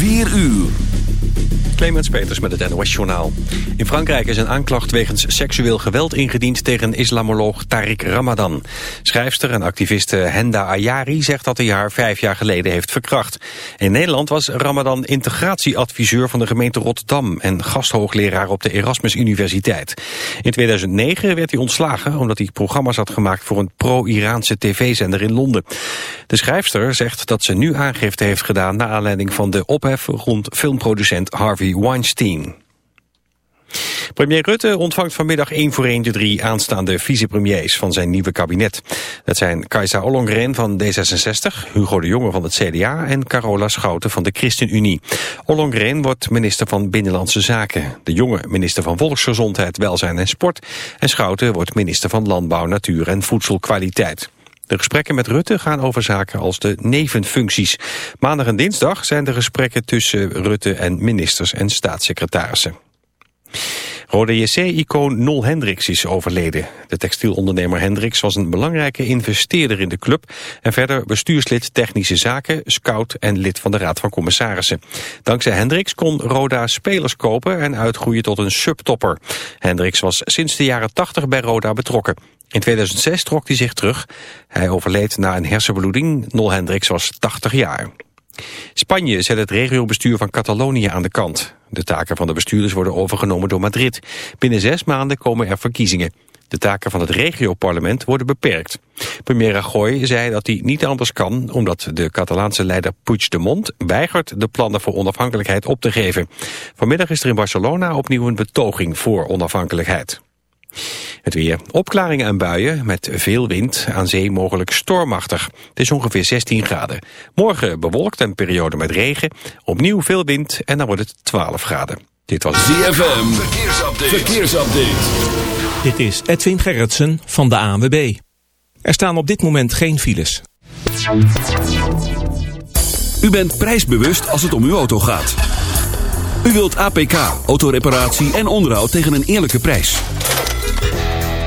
4 uur. Clemens Peters met het NOS Journaal. In Frankrijk is een aanklacht wegens seksueel geweld ingediend tegen islamoloog Tariq Ramadan. Schrijfster en activiste Henda Ayari zegt dat hij haar vijf jaar geleden heeft verkracht. In Nederland was Ramadan integratieadviseur van de gemeente Rotterdam en gasthoogleraar op de Erasmus Universiteit. In 2009 werd hij ontslagen omdat hij programma's had gemaakt voor een pro-Iraanse tv-zender in Londen. De schrijfster zegt dat ze nu aangifte heeft gedaan naar aanleiding van de ophef rond filmproducent Harvey Weinstein. Premier Rutte ontvangt vanmiddag 1 voor 1 de drie aanstaande vicepremiers van zijn nieuwe kabinet. Dat zijn Kajsa Ollongren van D66, Hugo de Jonge van het CDA en Carola Schouten van de ChristenUnie. Ollongren wordt minister van Binnenlandse Zaken, de Jonge minister van Volksgezondheid, Welzijn en Sport en Schouten wordt minister van Landbouw, Natuur en Voedselkwaliteit. De gesprekken met Rutte gaan over zaken als de nevenfuncties. Maandag en dinsdag zijn de gesprekken tussen Rutte en ministers en staatssecretarissen. Rode JC-icoon Nol Hendricks is overleden. De textielondernemer Hendricks was een belangrijke investeerder in de club... en verder bestuurslid technische zaken, scout en lid van de Raad van Commissarissen. Dankzij Hendricks kon Roda spelers kopen en uitgroeien tot een subtopper. Hendricks was sinds de jaren 80 bij Roda betrokken. In 2006 trok hij zich terug. Hij overleed na een hersenbloeding. Nol Hendricks was 80 jaar. Spanje zet het regiobestuur van Catalonië aan de kant. De taken van de bestuurders worden overgenomen door Madrid. Binnen zes maanden komen er verkiezingen. De taken van het regioparlement worden beperkt. Premier Rajoy zei dat hij niet anders kan... omdat de Catalaanse leider Puigdemont weigert de plannen voor onafhankelijkheid op te geven. Vanmiddag is er in Barcelona opnieuw een betoging voor onafhankelijkheid. Het weer. Opklaringen en buien met veel wind, aan zee mogelijk stormachtig. Het is ongeveer 16 graden. Morgen bewolkt en periode met regen. Opnieuw veel wind en dan wordt het 12 graden. Dit was ZFM. Verkeersupdate. Verkeersupdate. Dit is Edwin Gerritsen van de ANWB. Er staan op dit moment geen files. U bent prijsbewust als het om uw auto gaat. U wilt APK, autoreparatie en onderhoud tegen een eerlijke prijs.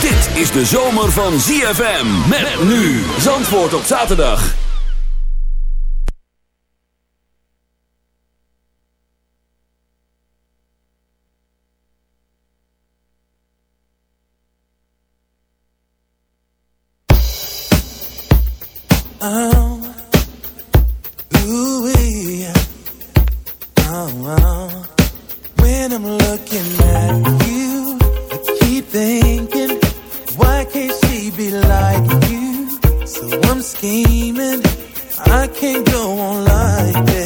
Dit is de zomer van ZFM. Met nu. Zandvoort op zaterdag. Oh, ooh, yeah. oh, oh. When I'm looking at scheming, I can't go on like this.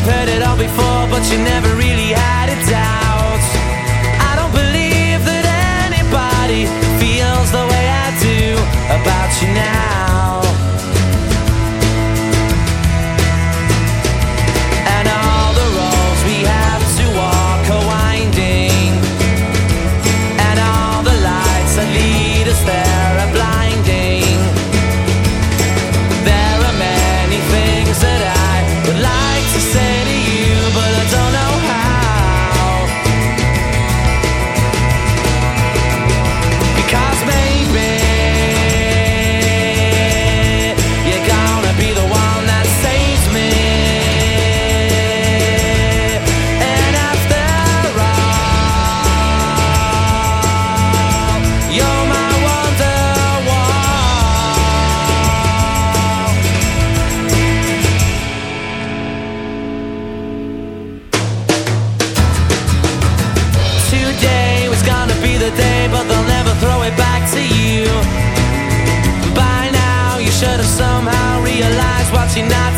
You've heard it all before, but you never really had a doubt.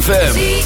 ZFM.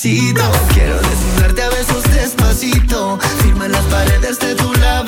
Quiero desnudarte a besos despacito. Firma las paredes de tu labio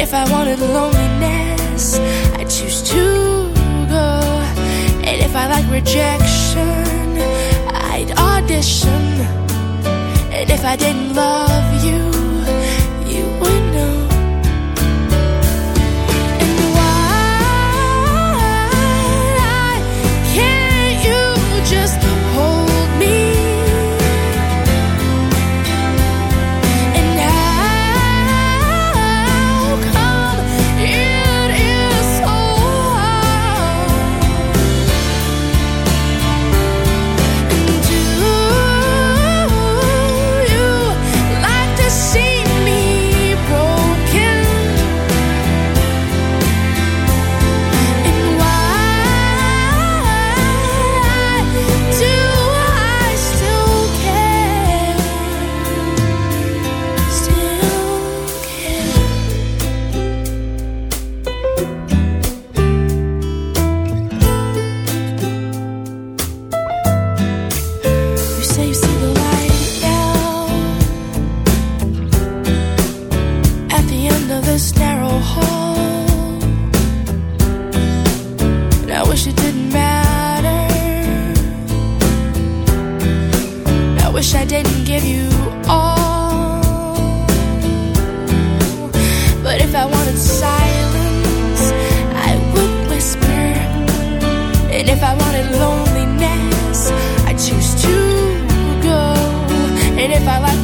if I wanted loneliness, I'd choose to go. And if I like rejection, I'd audition. And if I didn't love you,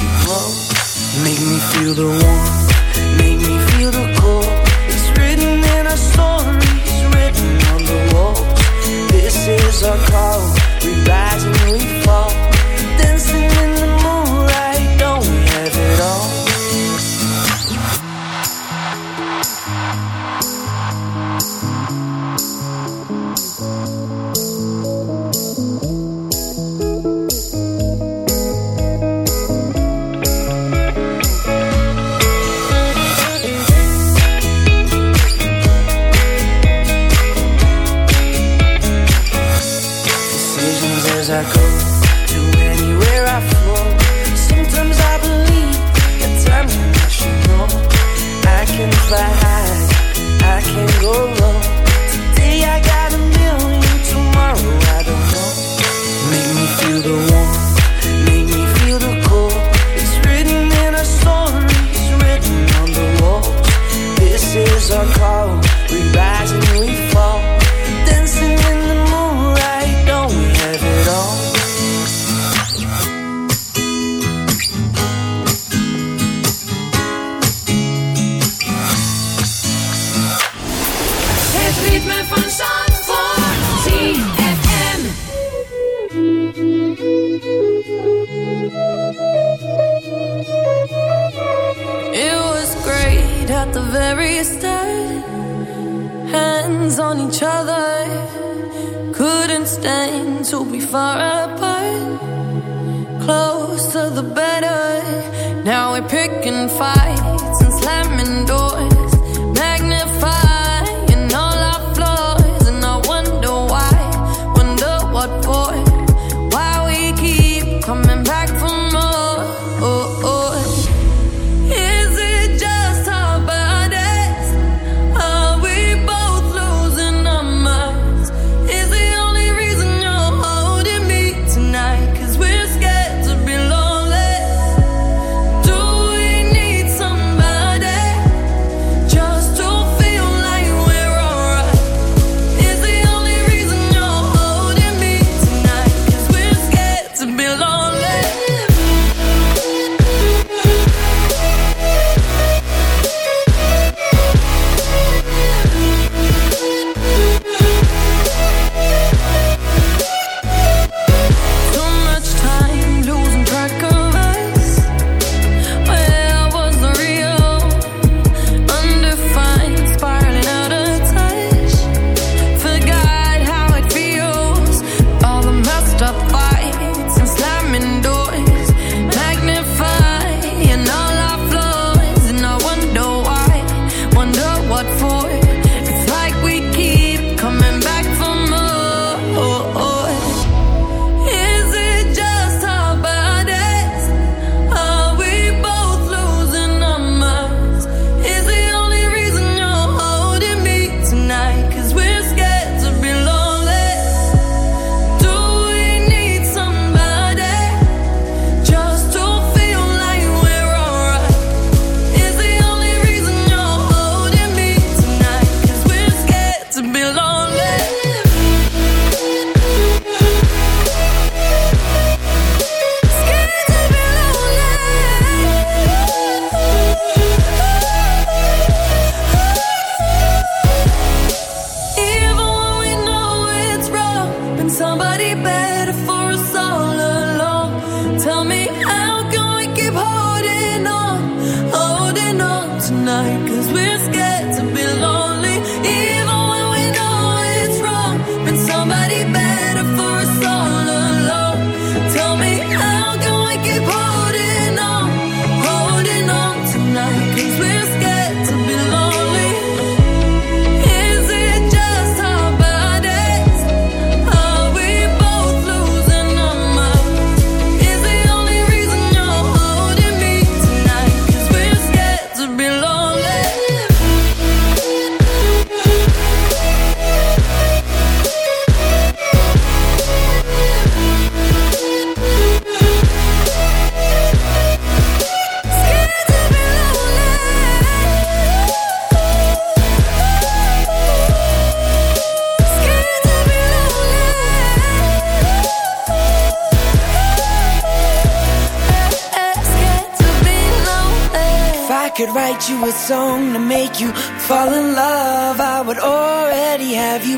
you make me feel the warmth. I go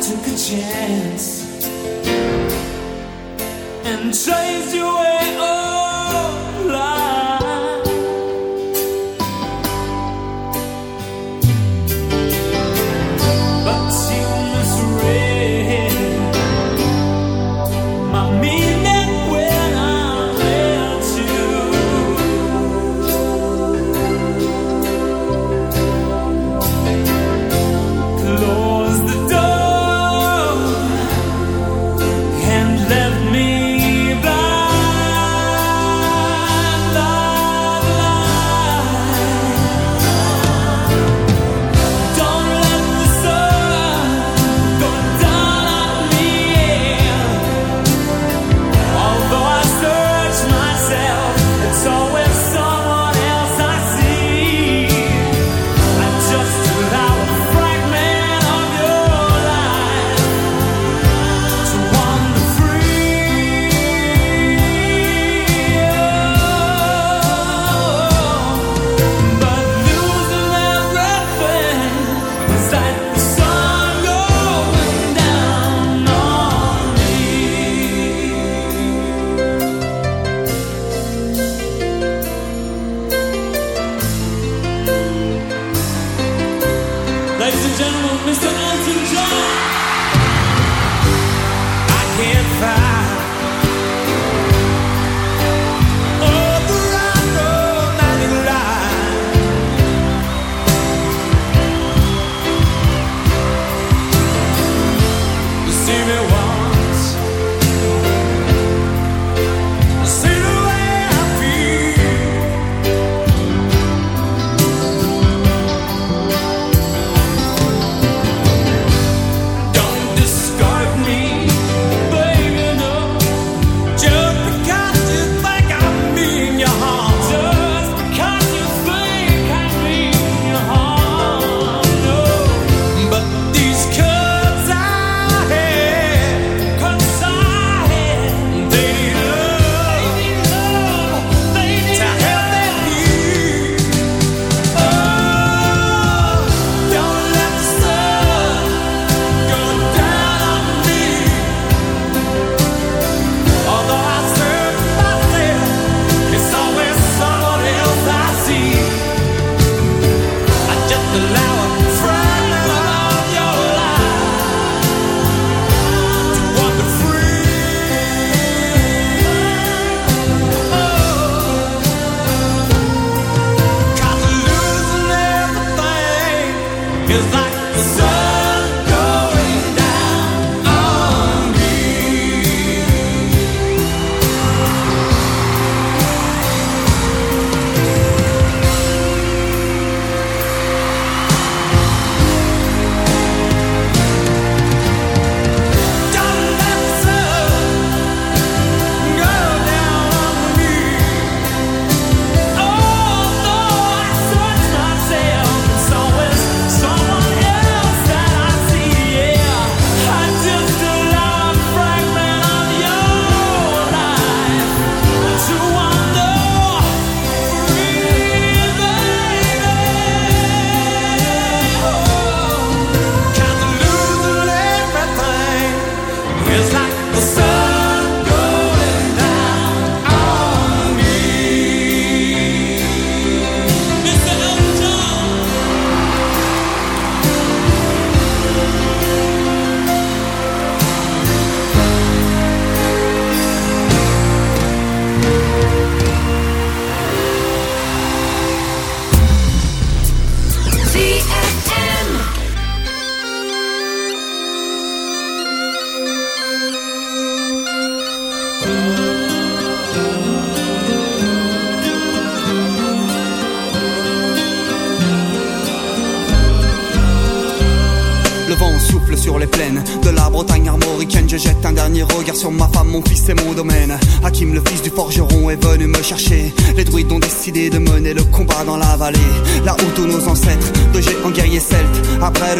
took a chance and chased you away.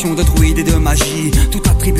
Incantations de druides et de magie, tout attribue le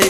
money.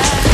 Not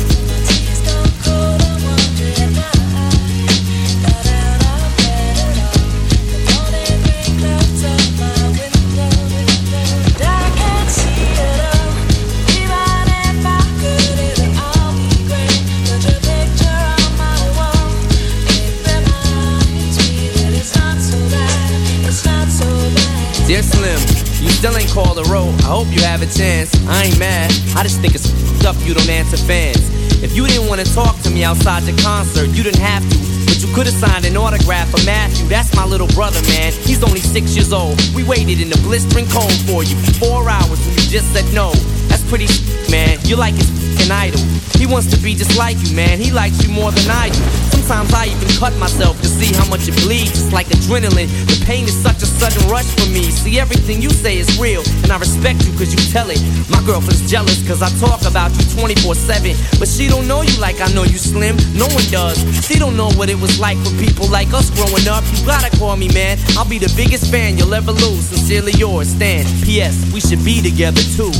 Hope you have a chance. I ain't mad, I just think it's up you don't answer fans. If you didn't wanna talk to me outside the concert, you didn't have to. But you could've signed an autograph for Matthew. That's my little brother, man. He's only six years old. We waited in the blistering cold for you for four hours and you just said no. That's pretty man. You're like his idol. He wants to be just like you, man. He likes you more than I do. Sometimes I even cut myself to see how much it bleeds. It's like adrenaline. The pain is such a sudden rush for me. See, everything you say is real, and I respect you cause you tell it. My girlfriend's jealous cause I talk about you 24 7. But she don't know you like I know you, Slim. No one does. She don't know what it was like for people like us growing up. You gotta call me, man. I'll be the biggest fan you'll ever lose. Sincerely yours, Stan. P.S. We should be together too.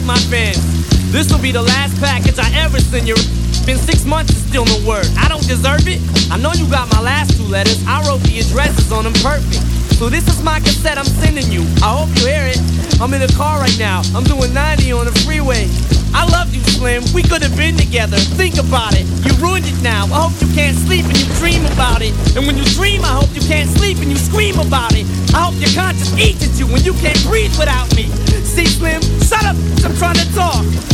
Write my fans. This will be the last package I ever send you. Been six months and still no word. I don't deserve it. I know you got my last two letters. I wrote the addresses on them perfect. So this is my cassette I'm sending you. I hope you hear it. I'm in the car right now. I'm doing 90 on the freeway. I love you, Slim. We could have been together. Think about it. You ruined it now. I hope you can't sleep and you dream about it. And when you dream, I hope you can't sleep and you scream about it. I hope your conscience eats at you when you can't breathe without me. See, Slim, shut up. I'm trying to talk.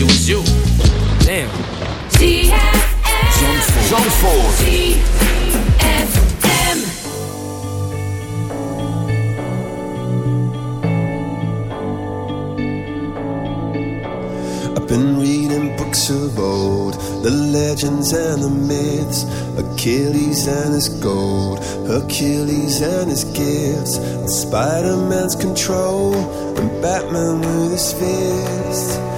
it was you. Damn. I've been reading books of old, the legends and the myths, Achilles and his gold, Hercules and his gifts, and Spider-Man's control, and Batman with his fist.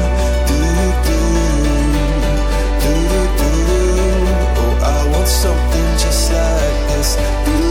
Like